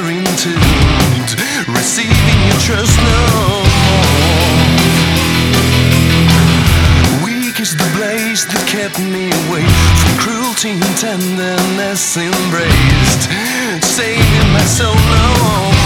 daring to end, receiving your trust no more. Weak is the blaze that kept me away from cruelty and tenderness embraced, saving my soul no more.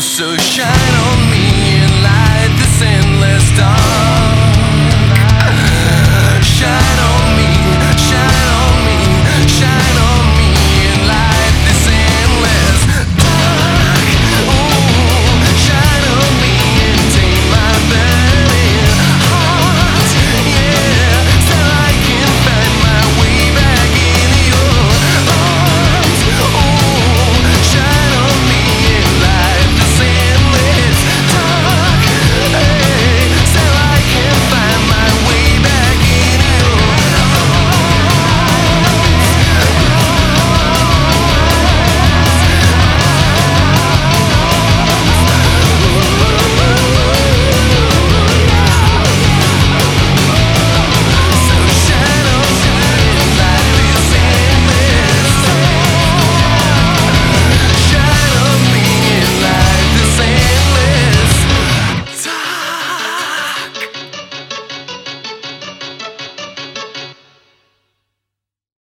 so shine.